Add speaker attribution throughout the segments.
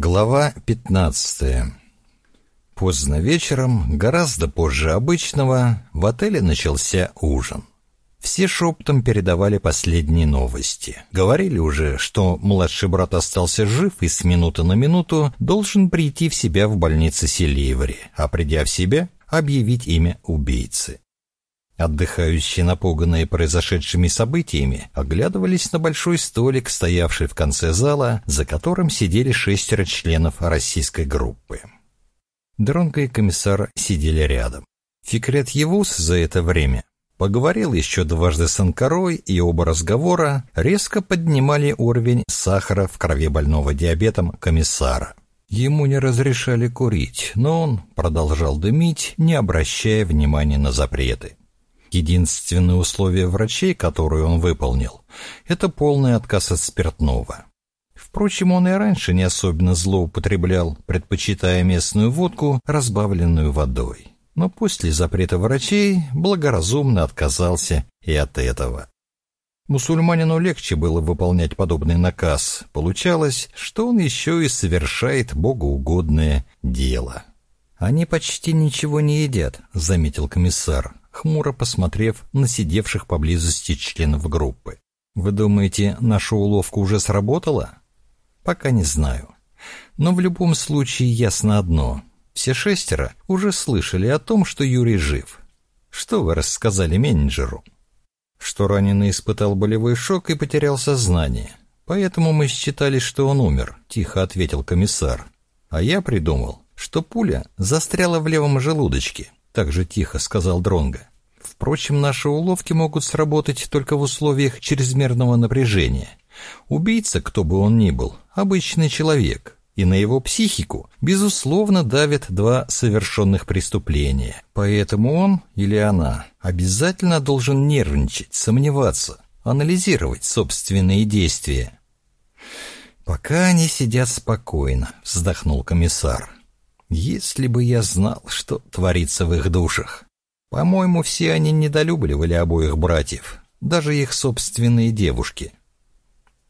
Speaker 1: Глава 15 Поздно вечером, гораздо позже обычного, в отеле начался ужин. Все шептом передавали последние новости. Говорили уже, что младший брат остался жив и с минуты на минуту должен прийти в себя в больнице Селиври, а придя в себя, объявить имя убийцы. Отдыхающие, напуганные произошедшими событиями, оглядывались на большой столик, стоявший в конце зала, за которым сидели шестеро членов российской группы. Дронко и комиссар сидели рядом. Фикрет Евус за это время поговорил еще дважды с Анкарой, и оба разговора резко поднимали уровень сахара в крови больного диабетом комиссара. Ему не разрешали курить, но он продолжал дымить, не обращая внимания на запреты. Единственное условие врачей, которое он выполнил, это полный отказ от спиртного. Впрочем, он и раньше не особенно злоупотреблял, предпочитая местную водку, разбавленную водой. Но после запрета врачей благоразумно отказался и от этого. Мусульманину легче было выполнять подобный наказ. Получалось, что он еще и совершает богоугодное дело. «Они почти ничего не едят», — заметил комиссар хмуро посмотрев на сидевших поблизости членов группы. «Вы думаете, наша уловка уже сработала?» «Пока не знаю. Но в любом случае ясно одно. Все шестеро уже слышали о том, что Юрий жив. Что вы рассказали менеджеру?» «Что раненый испытал болевой шок и потерял сознание. Поэтому мы считали, что он умер», — тихо ответил комиссар. «А я придумал, что пуля застряла в левом желудочке, так же тихо сказал Дронга. Впрочем, наши уловки могут сработать только в условиях чрезмерного напряжения. Убийца, кто бы он ни был, обычный человек, и на его психику, безусловно, давят два совершенных преступления. Поэтому он или она обязательно должен нервничать, сомневаться, анализировать собственные действия. «Пока они сидят спокойно», — вздохнул комиссар. Если бы я знал, что творится в их душах. По-моему, все они недолюбливали обоих братьев, даже их собственные девушки.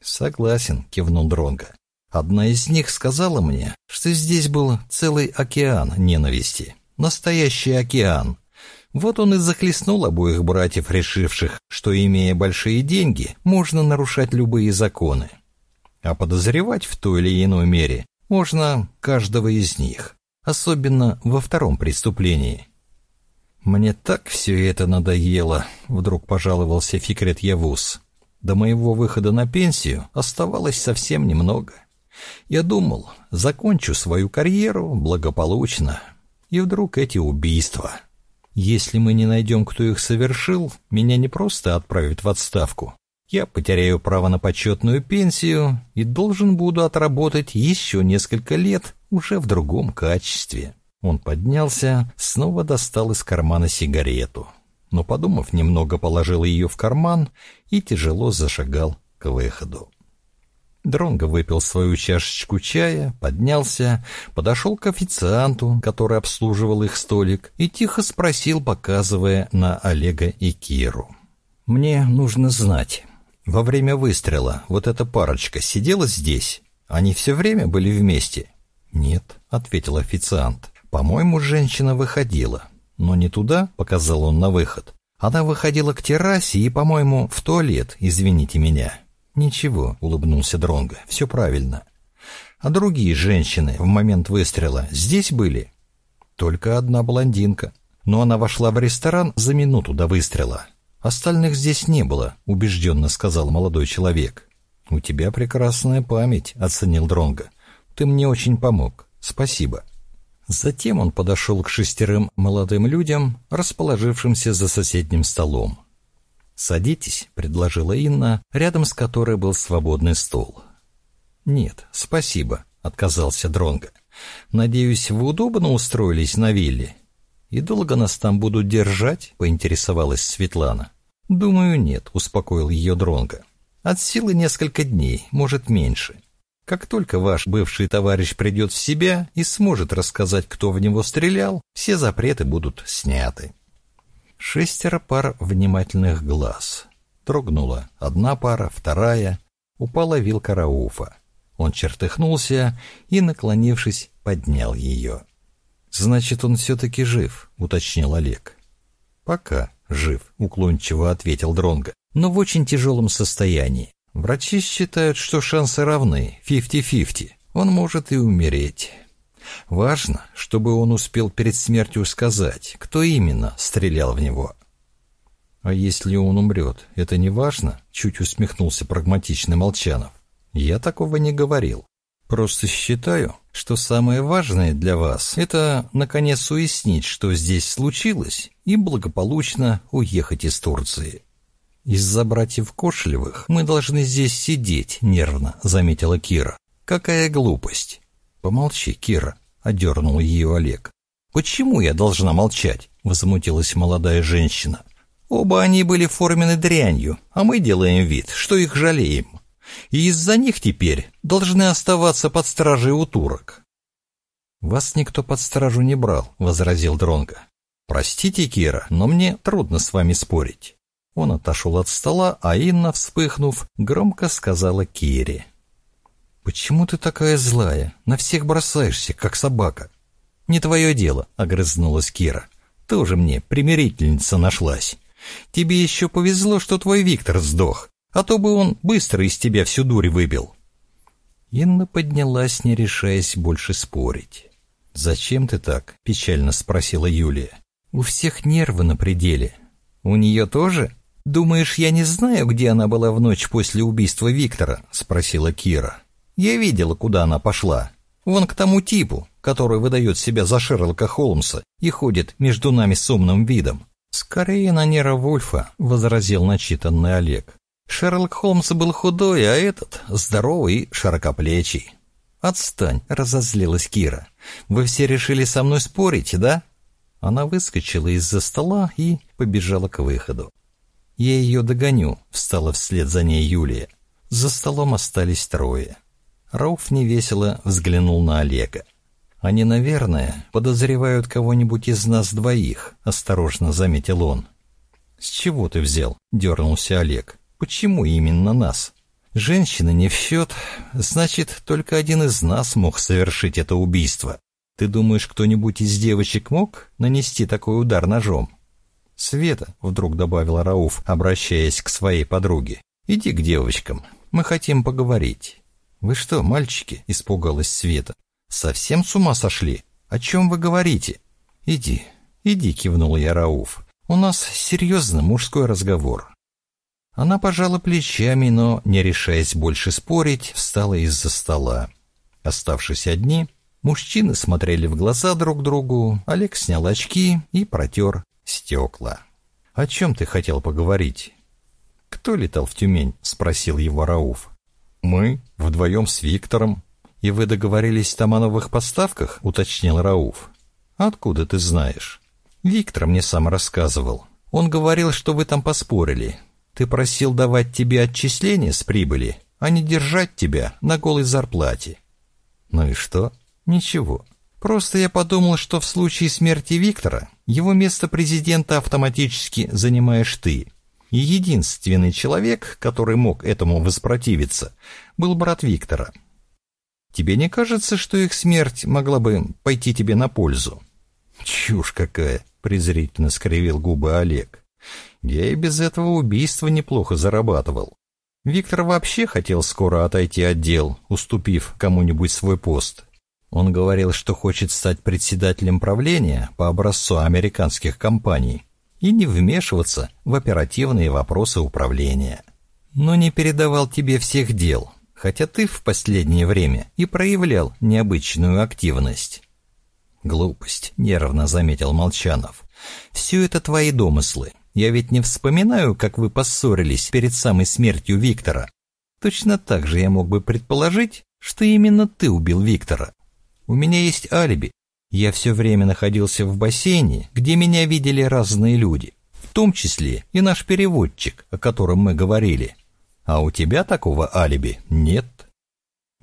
Speaker 1: Согласен, кивнул Дронга. Одна из них сказала мне, что здесь был целый океан ненависти. Настоящий океан. Вот он и захлестнул обоих братьев, решивших, что, имея большие деньги, можно нарушать любые законы. А подозревать в той или иной мере можно каждого из них особенно во втором преступлении. «Мне так все это надоело», — вдруг пожаловался Фикрет Явус. «До моего выхода на пенсию оставалось совсем немного. Я думал, закончу свою карьеру благополучно. И вдруг эти убийства. Если мы не найдем, кто их совершил, меня не просто отправят в отставку. Я потеряю право на почетную пенсию и должен буду отработать еще несколько лет уже в другом качестве. Он поднялся, снова достал из кармана сигарету, но, подумав немного, положил ее в карман и тяжело зашагал к выходу. Дронго выпил свою чашечку чая, поднялся, подошел к официанту, который обслуживал их столик, и тихо спросил, показывая на Олега и Киру. «Мне нужно знать, во время выстрела вот эта парочка сидела здесь? Они все время были вместе?» «Нет», — ответил официант. «По-моему, женщина выходила. Но не туда», — показал он на выход. «Она выходила к террасе и, по-моему, в туалет, извините меня». «Ничего», — улыбнулся Дронго, — «все правильно». «А другие женщины в момент выстрела здесь были?» «Только одна блондинка. Но она вошла в ресторан за минуту до выстрела. Остальных здесь не было», — убежденно сказал молодой человек. «У тебя прекрасная память», — оценил Дронго. Ты мне очень помог. Спасибо». Затем он подошел к шестерым молодым людям, расположившимся за соседним столом. «Садитесь», — предложила Инна, рядом с которой был свободный стол. «Нет, спасибо», — отказался Дронго. «Надеюсь, вы удобно устроились на вилле?» «И долго нас там будут держать?» — поинтересовалась Светлана. «Думаю, нет», — успокоил ее Дронго. «От силы несколько дней, может, меньше. Как только ваш бывший товарищ придет в себя и сможет рассказать, кто в него стрелял, все запреты будут сняты. Шестеро пар внимательных глаз. Трогнула одна пара, вторая. Упала вилка Рауфа. Он чертыхнулся и, наклонившись, поднял ее. «Значит, он все-таки жив», — уточнил Олег. «Пока жив», — уклончиво ответил Дронго, «но в очень тяжелом состоянии. Врачи считают, что шансы равны, фифти-фифти. Он может и умереть. Важно, чтобы он успел перед смертью сказать, кто именно стрелял в него». «А если он умрет, это не важно?» — чуть усмехнулся прагматичный Молчанов. «Я такого не говорил. Просто считаю, что самое важное для вас — это, наконец, уяснить, что здесь случилось, и благополучно уехать из Турции. Из-за братьев Кошелевых мы должны здесь сидеть, нервно, заметила Кира. Какая глупость. Помолчи, Кира, одернул ее Олег. Почему я должна молчать? Возмутилась молодая женщина. Оба они были формены дрянью, а мы делаем вид, что их жалеем и из-за них теперь должны оставаться под стражей у турок. «Вас никто под стражу не брал», — возразил Дронго. «Простите, Кира, но мне трудно с вами спорить». Он отошел от стола, а Инна, вспыхнув, громко сказала Кире. «Почему ты такая злая? На всех бросаешься, как собака». «Не твое дело», — огрызнулась Кира. «Тоже мне примирительница нашлась. Тебе еще повезло, что твой Виктор сдох, а то бы он быстро из тебя всю дурь выбил». Инна поднялась, не решаясь больше спорить. «Зачем ты так?» — печально спросила Юлия. «У всех нервы на пределе. У нее тоже? Думаешь, я не знаю, где она была в ночь после убийства Виктора?» — спросила Кира. «Я видела, куда она пошла. Вон к тому типу, который выдает себя за Шерлока Холмса и ходит между нами с умным видом». «Скорее на Нера Вульфа», — возразил начитанный Олег. Шерлок Холмс был худой, а этот здоровый и широкоплечий. «Отстань», — разозлилась Кира. «Вы все решили со мной спорить, да?» Она выскочила из-за стола и побежала к выходу. «Я ее догоню», — встала вслед за ней Юлия. За столом остались трое. Рауф невесело взглянул на Олега. «Они, наверное, подозревают кого-нибудь из нас двоих», — осторожно заметил он. «С чего ты взял?» — дернулся Олег. Почему именно нас? Женщина не в счет, значит, только один из нас мог совершить это убийство. Ты думаешь, кто-нибудь из девочек мог нанести такой удар ножом? Света, вдруг добавила Рауф, обращаясь к своей подруге, иди к девочкам, мы хотим поговорить. Вы что, мальчики, испугалась Света, совсем с ума сошли? О чем вы говорите? Иди, иди, кивнул я Рауф. У нас серьезно мужской разговор. Она пожала плечами, но, не решаясь больше спорить, встала из-за стола. Оставшись одни, мужчины смотрели в глаза друг другу, Олег снял очки и протер стекла. «О чем ты хотел поговорить?» «Кто летал в Тюмень?» — спросил его Рауф. «Мы, вдвоем с Виктором». «И вы договорились там о новых поставках?» — уточнил Рауф. «Откуда ты знаешь?» «Виктор мне сам рассказывал. Он говорил, что вы там поспорили. Ты просил давать тебе отчисления с прибыли, а не держать тебя на голой зарплате. Ну и что? Ничего. Просто я подумал, что в случае смерти Виктора его место президента автоматически занимаешь ты. И единственный человек, который мог этому воспротивиться, был брат Виктора. Тебе не кажется, что их смерть могла бы пойти тебе на пользу? Чушь какая, презрительно скривил губы Олег. Я и без этого убийства неплохо зарабатывал. Виктор вообще хотел скоро отойти от дел, уступив кому-нибудь свой пост. Он говорил, что хочет стать председателем правления по образцу американских компаний и не вмешиваться в оперативные вопросы управления. Но не передавал тебе всех дел, хотя ты в последнее время и проявлял необычную активность. «Глупость», — нервно заметил Молчанов. «Все это твои домыслы. Я ведь не вспоминаю, как вы поссорились перед самой смертью Виктора. Точно так же я мог бы предположить, что именно ты убил Виктора. У меня есть алиби. Я все время находился в бассейне, где меня видели разные люди, в том числе и наш переводчик, о котором мы говорили. А у тебя такого алиби нет.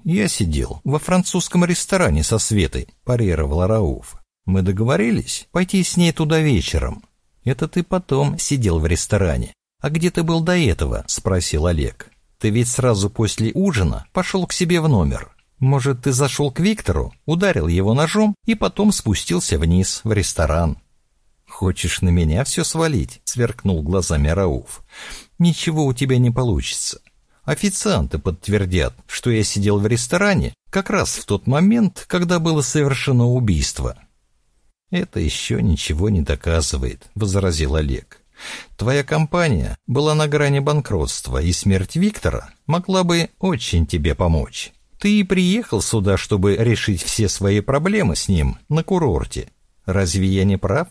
Speaker 1: Я сидел во французском ресторане со Светой, парировал Рауф. Мы договорились пойти с ней туда вечером, «Это ты потом сидел в ресторане. А где ты был до этого?» — спросил Олег. «Ты ведь сразу после ужина пошел к себе в номер. Может, ты зашел к Виктору, ударил его ножом и потом спустился вниз, в ресторан. «Хочешь на меня все свалить?» — сверкнул глазами Рауф. «Ничего у тебя не получится. Официанты подтвердят, что я сидел в ресторане как раз в тот момент, когда было совершено убийство». «Это еще ничего не доказывает», — возразил Олег. «Твоя компания была на грани банкротства, и смерть Виктора могла бы очень тебе помочь. Ты и приехал сюда, чтобы решить все свои проблемы с ним на курорте. Разве я не прав?»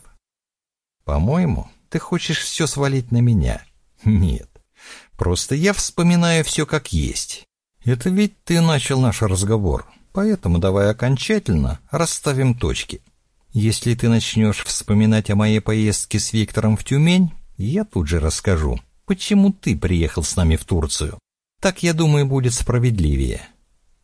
Speaker 1: «По-моему, ты хочешь все свалить на меня». «Нет, просто я вспоминаю все как есть. Это ведь ты начал наш разговор, поэтому давай окончательно расставим точки». Если ты начнешь вспоминать о моей поездке с Виктором в Тюмень, я тут же расскажу, почему ты приехал с нами в Турцию. Так, я думаю, будет справедливее.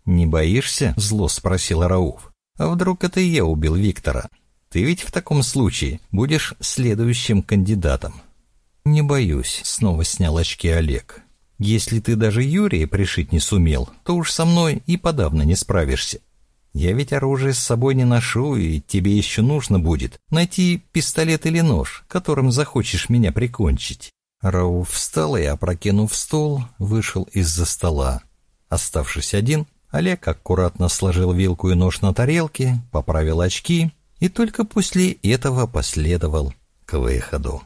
Speaker 1: «Не боишься?» — зло спросил Рауф. «А вдруг это я убил Виктора? Ты ведь в таком случае будешь следующим кандидатом». «Не боюсь», — снова снял очки Олег. «Если ты даже Юрия пришить не сумел, то уж со мной и подавно не справишься. Я ведь оружие с собой не ношу, и тебе еще нужно будет найти пистолет или нож, которым захочешь меня прикончить». Рауф встал и, опрокинув стол, вышел из-за стола. Оставшись один, Олег аккуратно сложил вилку и нож на тарелке, поправил очки и только после этого последовал к выходу.